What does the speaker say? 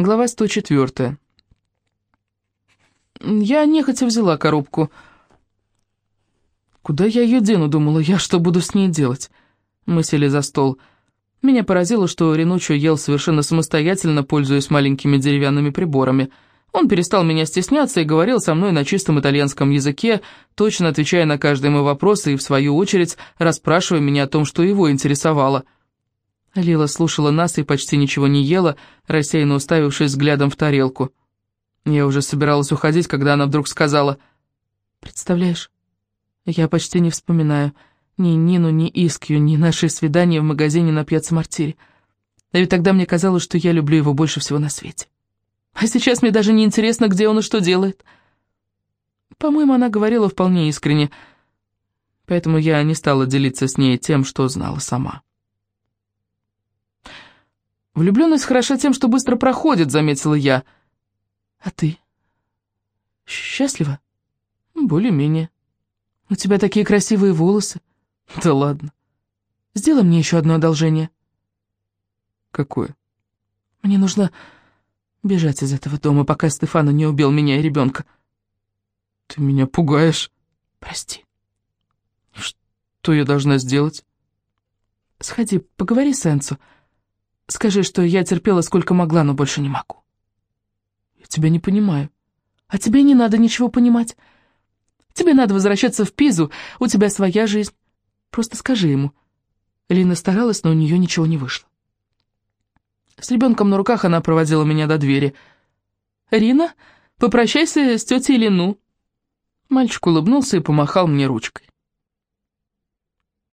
Глава 104. Я нехотя взяла коробку. Куда я ее дену, думала я, что буду с ней делать? Мы сели за стол. Меня поразило, что Ренучо ел совершенно самостоятельно, пользуясь маленькими деревянными приборами. Он перестал меня стесняться и говорил со мной на чистом итальянском языке, точно отвечая на каждый мой вопрос и, в свою очередь, расспрашивая меня о том, что его интересовало – Лила слушала нас и почти ничего не ела, рассеянно уставившись взглядом в тарелку. Я уже собиралась уходить, когда она вдруг сказала, «Представляешь, я почти не вспоминаю ни Нину, ни Искью, ни наши свидания в магазине на пьяце Мартире. А ведь тогда мне казалось, что я люблю его больше всего на свете. А сейчас мне даже не интересно, где он и что делает». По-моему, она говорила вполне искренне, поэтому я не стала делиться с ней тем, что знала сама. «Влюбленность хороша тем, что быстро проходит», — заметила я. «А ты? Счастлива?» «Более-менее. У тебя такие красивые волосы». «Да ладно. Сделай мне еще одно одолжение». «Какое?» «Мне нужно бежать из этого дома, пока Стефана не убил меня и ребенка». «Ты меня пугаешь». «Прости». «Что я должна сделать?» «Сходи, поговори с Энцо». Скажи, что я терпела сколько могла, но больше не могу. Я тебя не понимаю. А тебе не надо ничего понимать. Тебе надо возвращаться в Пизу, у тебя своя жизнь. Просто скажи ему. Лина старалась, но у нее ничего не вышло. С ребенком на руках она проводила меня до двери. «Рина, попрощайся с тетей Лину». Мальчик улыбнулся и помахал мне ручкой.